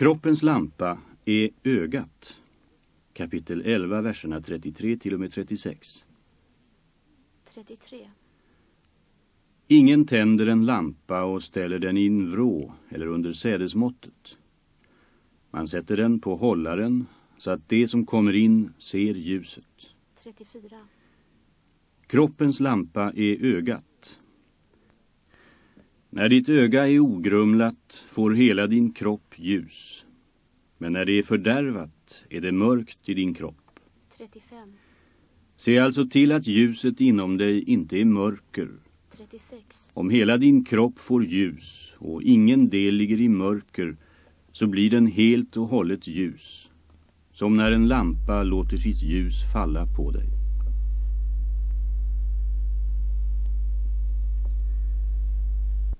Kroppens lampa är ögat. Kapitel 11, verserna 33 till och med 36. 33. Ingen tänder en lampa och ställer den i en vrå eller under sädesmåttet. Man sätter den på hållaren så att det som kommer in ser ljuset. 34. Kroppens lampa är ögat. När ditt öga är ogrumlat får hela din kropp ljus. Men när det är fördärvat är det mörkt i din kropp. 35. Se alltså till att ljuset inom dig inte är mörker. 36. Om hela din kropp får ljus och ingen del ligger i mörker så blir den helt och hållet ljus. Som när en lampa låter sitt ljus falla på dig.